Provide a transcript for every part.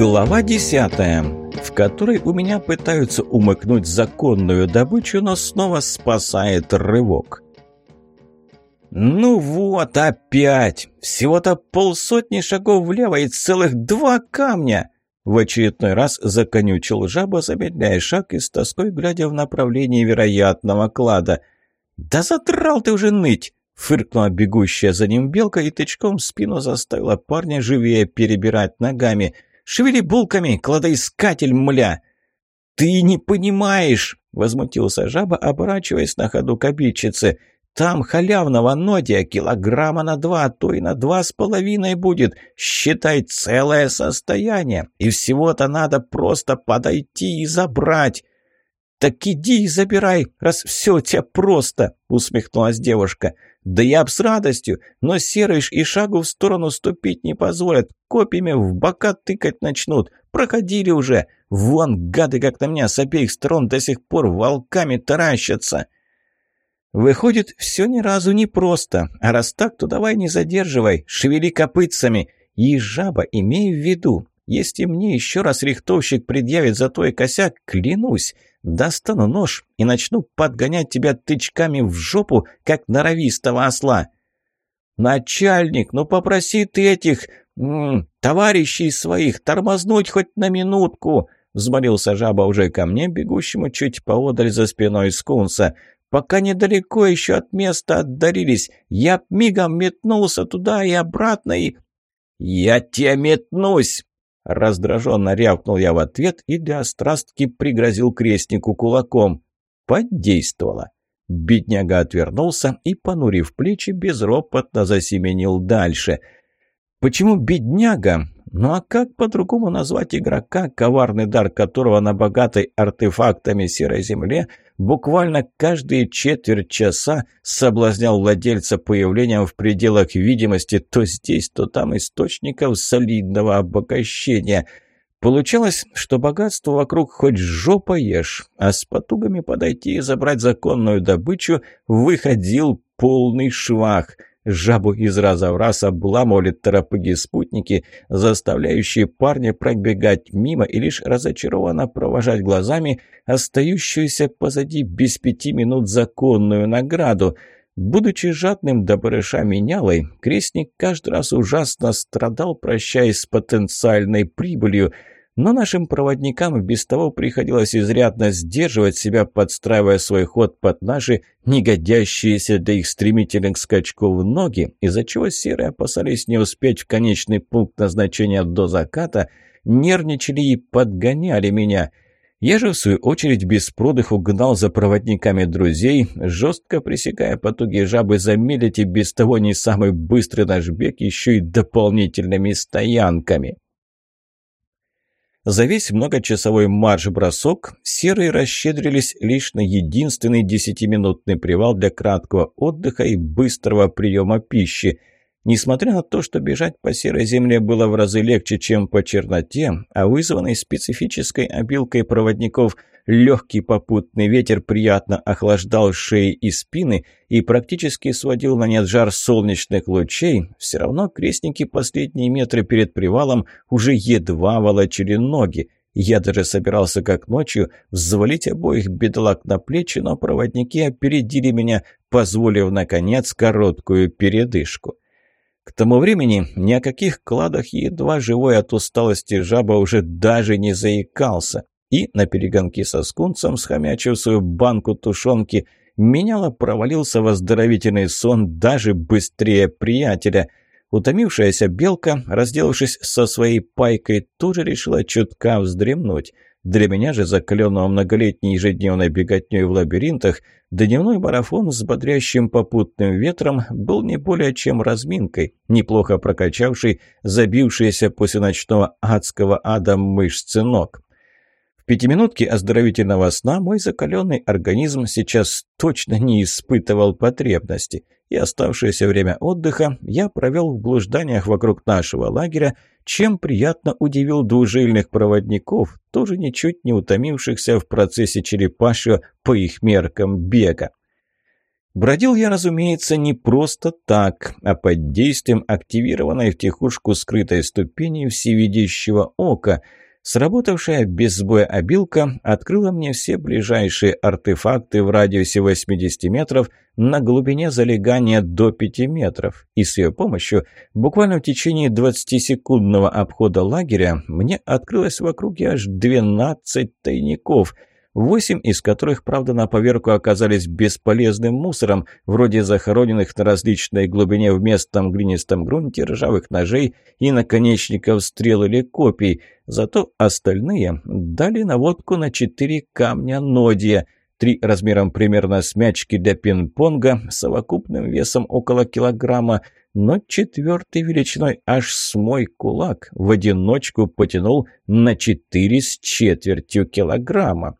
Глава десятая, в которой у меня пытаются умыкнуть законную добычу, но снова спасает рывок. «Ну вот опять! Всего-то полсотни шагов влево и целых два камня!» В очередной раз законючил жаба, замедляя шаг и с тоской глядя в направлении вероятного клада. «Да задрал ты уже ныть!» Фыркнула бегущая за ним белка и тычком в спину заставила парня живее перебирать ногами. «Шевели булками, кладоискатель, мля!» «Ты не понимаешь!» — возмутился жаба, оборачиваясь на ходу к обидчице. «Там халявного нодия килограмма на два, а то и на два с половиной будет. Считай целое состояние. И всего-то надо просто подойти и забрать». «Так иди и забирай, раз все у тебя просто!» — усмехнулась девушка. Да я б с радостью, но серыш и шагу в сторону ступить не позволят. Копьями в бока тыкать начнут. Проходили уже. Вон, гады, как на меня с обеих сторон до сих пор волками таращатся. Выходит, все ни разу не просто. А раз так, то давай не задерживай, шевели копытцами. И жаба, имей в виду, если мне еще раз рихтовщик предъявит за твой косяк, клянусь, достану нож и начну подгонять тебя тычками в жопу, как норовистого осла. «Начальник, ну попроси ты этих м -м, товарищей своих тормознуть хоть на минутку!» Взмолился жаба уже ко мне, бегущему чуть поодаль за спиной скунса. «Пока недалеко еще от места отдарились, я мигом метнулся туда и обратно и...» «Я тебе метнусь!» Раздраженно рявкнул я в ответ и для острастки пригрозил крестнику кулаком. Подействовало. Бедняга отвернулся и, понурив плечи, безропотно засеменил дальше. Почему бедняга? Ну а как по-другому назвать игрока, коварный дар которого на богатой артефактами серой земле буквально каждые четверть часа соблазнял владельца появлением в пределах видимости то здесь, то там источников солидного обогащения – Получалось, что богатство вокруг хоть жопа ешь, а с потугами подойти и забрать законную добычу выходил полный швах – Жабу из раза в раз обламывали торопыги-спутники, заставляющие парня пробегать мимо и лишь разочарованно провожать глазами остающуюся позади без пяти минут законную награду. Будучи жадным до барыша менялой, крестник каждый раз ужасно страдал, прощаясь с потенциальной прибылью – но нашим проводникам без того приходилось изрядно сдерживать себя, подстраивая свой ход под наши негодящиеся для их стремительных скачков ноги, из-за чего серые опасались не успеть в конечный пункт назначения до заката, нервничали и подгоняли меня. Я же, в свою очередь, без продыху гнал за проводниками друзей, жестко пресекая потуги жабы замедлить и без того не самый быстрый наш бег еще и дополнительными стоянками. За весь многочасовой марш-бросок серые расщедрились лишь на единственный десятиминутный привал для краткого отдыха и быстрого приема пищи. Несмотря на то, что бежать по серой земле было в разы легче, чем по черноте, а вызванной специфической обилкой проводников – Легкий попутный ветер приятно охлаждал шеи и спины и практически сводил на нет жар солнечных лучей, все равно крестники последние метры перед привалом уже едва волочили ноги. Я даже собирался, как ночью, взвалить обоих бедолаг на плечи, но проводники опередили меня, позволив, наконец, короткую передышку. К тому времени ни о каких кладах едва живой от усталости жаба уже даже не заикался и на перегонки со скунцем, схомячив свою банку тушенки, меняло провалился в оздоровительный сон даже быстрее приятеля. Утомившаяся белка, разделавшись со своей пайкой, тоже решила чутка вздремнуть. Для меня же, закаленного многолетней ежедневной беготней в лабиринтах, дневной марафон с бодрящим попутным ветром был не более чем разминкой, неплохо прокачавший забившиеся после ночного адского ада мышцы ног пятиминутке оздоровительного сна мой закаленный организм сейчас точно не испытывал потребности, и оставшееся время отдыха я провел в блужданиях вокруг нашего лагеря, чем приятно удивил двужильных проводников, тоже ничуть не утомившихся в процессе черепашьего по их меркам бега. Бродил я, разумеется, не просто так, а под действием активированной в тихушку скрытой ступени всевидящего ока – Сработавшая без сбоя обилка открыла мне все ближайшие артефакты в радиусе 80 метров на глубине залегания до 5 метров. И с ее помощью буквально в течение 20-секундного обхода лагеря мне открылось в округе аж 12 тайников – восемь из которых, правда, на поверку оказались бесполезным мусором, вроде захороненных на различной глубине в местном глинистом грунте ржавых ножей и наконечников стрел или копий. Зато остальные дали наводку на четыре камня нодия – три размером примерно с мячки для пинг-понга, совокупным весом около килограмма, но четвертый величиной аж с мой кулак в одиночку потянул на четыре с четвертью килограмма.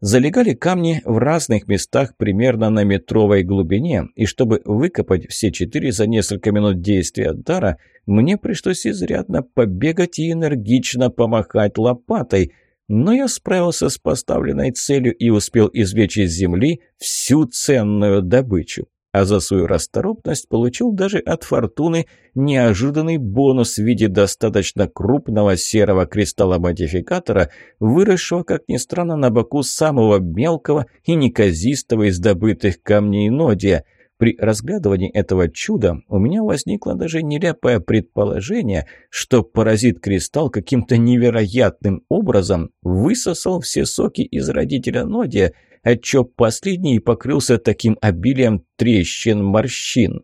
Залегали камни в разных местах примерно на метровой глубине, и чтобы выкопать все четыре за несколько минут действия дара, мне пришлось изрядно побегать и энергично помахать лопатой. Но я справился с поставленной целью и успел извлечь из земли всю ценную добычу а за свою расторопность получил даже от фортуны неожиданный бонус в виде достаточно крупного серого кристалла-модификатора, выросшего, как ни странно, на боку самого мелкого и неказистого из добытых камней нодия. При разглядывании этого чуда у меня возникло даже нелепое предположение, что паразит-кристалл каким-то невероятным образом высосал все соки из родителя нодия – отчего последний покрылся таким обилием трещин-морщин.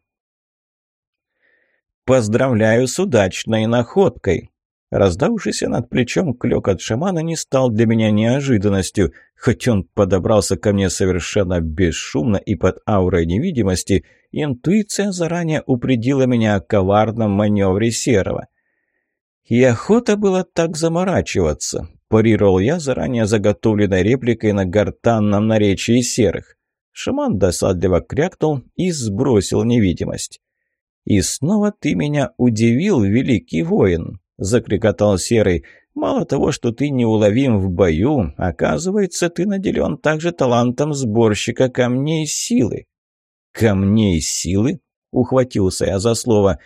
«Поздравляю с удачной находкой!» Раздавшийся над плечом клёк от шамана не стал для меня неожиданностью, хоть он подобрался ко мне совершенно бесшумно и под аурой невидимости, интуиция заранее упредила меня о коварном маневре Серого. И охота было так заморачиваться парировал я заранее заготовленной репликой на гортанном наречии серых. Шаман досадливо крякнул и сбросил невидимость. «И снова ты меня удивил, великий воин!» – закрикотал Серый. «Мало того, что ты неуловим в бою, оказывается, ты наделен также талантом сборщика камней силы». «Камней силы?» – ухватился я за слово.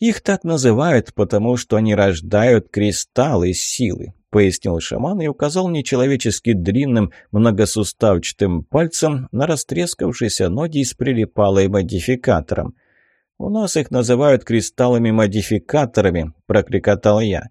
«Их так называют, потому что они рождают кристаллы силы. — пояснил шаман и указал нечеловечески длинным многосуставчатым пальцем на растрескавшийся ноги с прилипалой модификатором. «У нас их называют кристаллами-модификаторами», — прокрикотал я.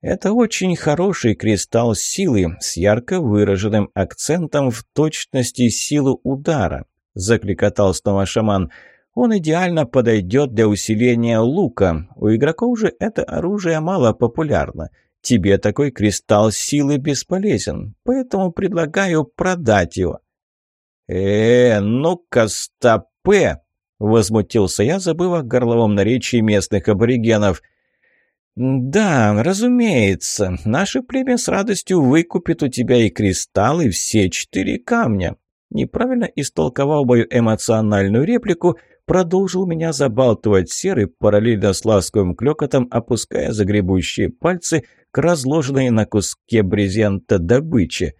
«Это очень хороший кристалл силы с ярко выраженным акцентом в точности силы удара», — закликотал снова шаман. «Он идеально подойдет для усиления лука. У игроков же это оружие мало популярно». Тебе такой кристалл силы бесполезен, поэтому предлагаю продать его». «Э, ну-ка, стопе!» — возмутился я, забыв о горловом наречии местных аборигенов. «Да, разумеется, наше племя с радостью выкупит у тебя и кристаллы, все четыре камня». Неправильно истолковал мою эмоциональную реплику, продолжил меня забалтывать серый, параллельно с ласковым клёкотом, опуская загребущие пальцы к разложенной на куске брезента добыче.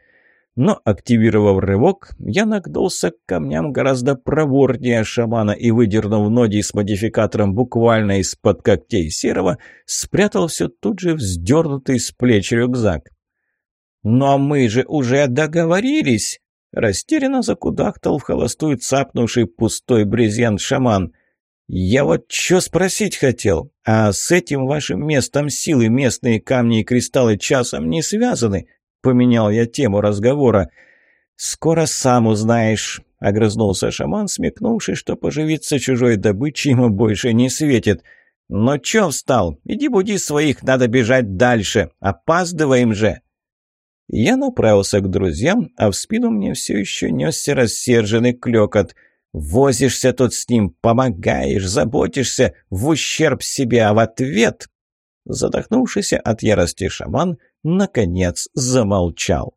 Но, активировав рывок, я нагнулся к камням гораздо проворнее шамана и, выдернув ноги с модификатором буквально из-под когтей серого, спрятал все тут же вздернутый с плеч рюкзак. «Но мы же уже договорились!» Растерянно закудахтал в холостую цапнувший пустой брезент шаман – «Я вот что спросить хотел, а с этим вашим местом силы местные камни и кристаллы часом не связаны?» Поменял я тему разговора. «Скоро сам узнаешь», — огрызнулся шаман, смекнувший, что поживиться чужой добычей ему больше не светит. «Но чё встал? Иди буди своих, надо бежать дальше. Опаздываем же!» Я направился к друзьям, а в спину мне все еще несся рассерженный клёкот — Возишься тут с ним, помогаешь, заботишься в ущерб себе, а в ответ...» Задохнувшийся от ярости шаман, наконец замолчал.